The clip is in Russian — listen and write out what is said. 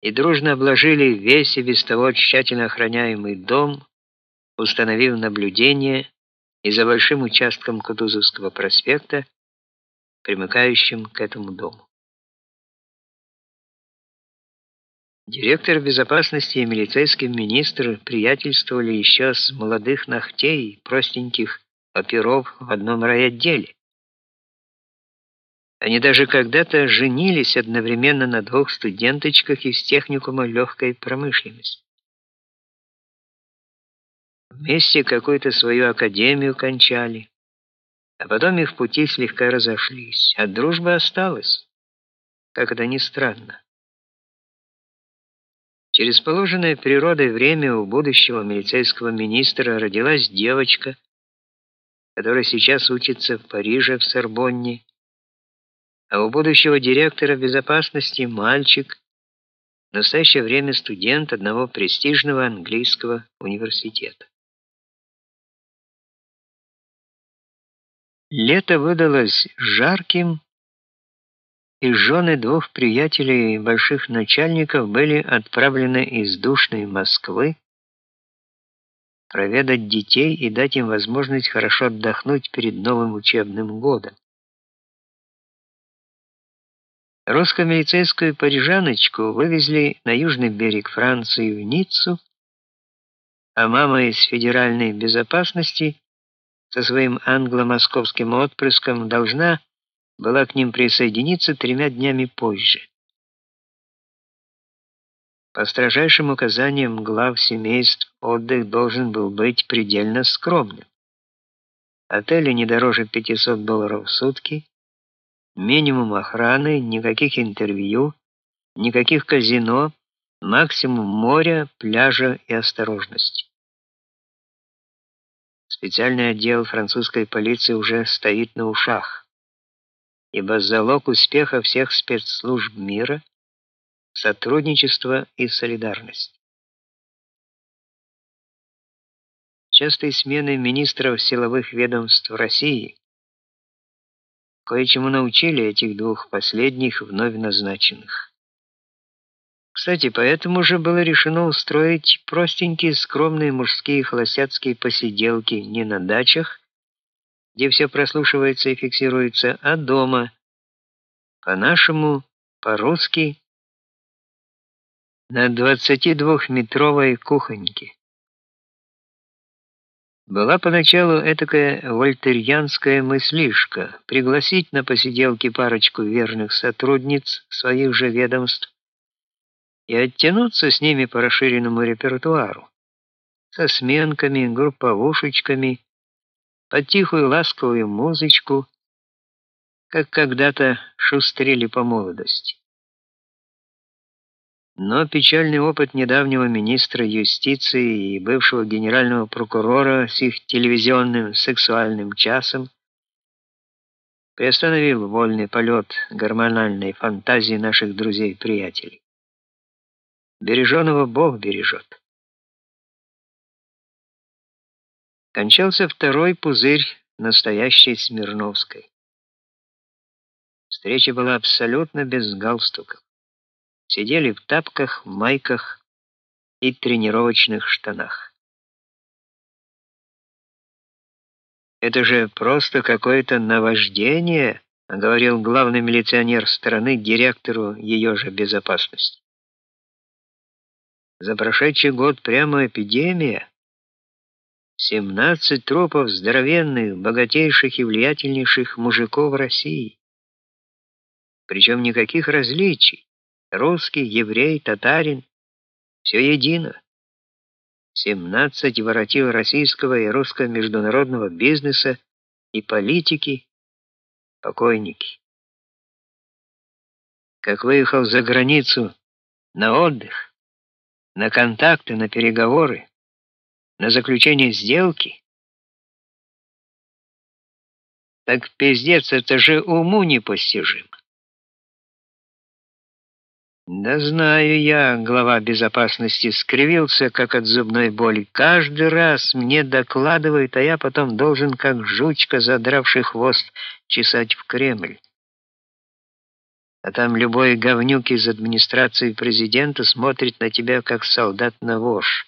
и дружно обложили весь и без того тщательно охраняемый дом, установив наблюдение и за большим участком Кутузовского проспекта, примыкающим к этому дому. Директор безопасности и милицейский министр приятельствовали еще с молодых ногтей, простеньких оперов в одном райотделе. Они даже когда-то женились одновременно на двух студенточках из техникума легкой промышленности. Вместе какую-то свою академию кончали, а потом их пути слегка разошлись, а дружба осталась. Как это ни странно. Через положенное природой время у будущего милицейского министра родилась девочка, которая сейчас учится в Париже в Сорбонне а у будущего директора безопасности мальчик, в настоящее время студент одного престижного английского университета. Лето выдалось жарким, и жены двух приятелей и больших начальников были отправлены из душной Москвы проведать детей и дать им возможность хорошо отдохнуть перед новым учебным годом. Русско-милицейскую парижаночку вывезли на южный берег Франции в Ниццу, а мама из федеральной безопасности со своим англо-московским отпрыском должна была к ним присоединиться тремя днями позже. По строжайшим указаниям глав семейств отдых должен был быть предельно скромным. Отели не дороже 500 долларов в сутки, Минимум охраны, никаких интервью, никаких казино, максимум моря, пляжа и осторожности. Специальный отдел французской полиции уже стоит на ушах, ибо залог успеха всех спецслужб мира сотрудничество и солидарность. Частые смены министров силовых ведомств России кое-чему научили этих двух последних вновь назначенных. Кстати, поэтому же было решено устроить простенькие, скромные мужские холостяцкие посиделки не на дачах, где все прослушивается и фиксируется, а дома, по-нашему, по-русски, на 22-метровой кухоньке. Была поначалу этакая вольтерьянская мыслишка пригласить на посиделки парочку верных сотрудниц своих же ведомств и оттянуться с ними по расширенному репертуару, со сменками, групповушечками, под тихую ласковую музычку, как когда-то шустрили по молодости. Но печальный опыт недавнего министра юстиции и бывшего генерального прокурора с их телевизионным сексуальным часом приостановил вольный полет гормональной фантазии наших друзей-приятелей. Береженого Бог бережет. Кончался второй пузырь настоящей Смирновской. Встреча была абсолютно без галстуков сидели в тапках, майках и тренировочных штанах. Это же просто какое-то наваждение, говорил главный милиционер страны директору ее же безопасности. За прошедший год прямо эпидемия. 17 трупов здоровенных, богатейших и влиятельнейших мужиков России. Причем никаких различий. Русский, еврей, татарин все едино. 17 воротил российского и русского международного бизнеса и политики покойники. Как выехал за границу на отдых, на контакты, на переговоры, на заключение сделки. Так пиздец, это же уму непостижимо. Да знаю я, глава безопасности скривился как от зубной боли. Каждый раз мне докладывают, а я потом должен как жучка, задравший хвост, чесать в Кремль. а там любой говнюк из администрации президента смотрит на тебя как солдат на вож.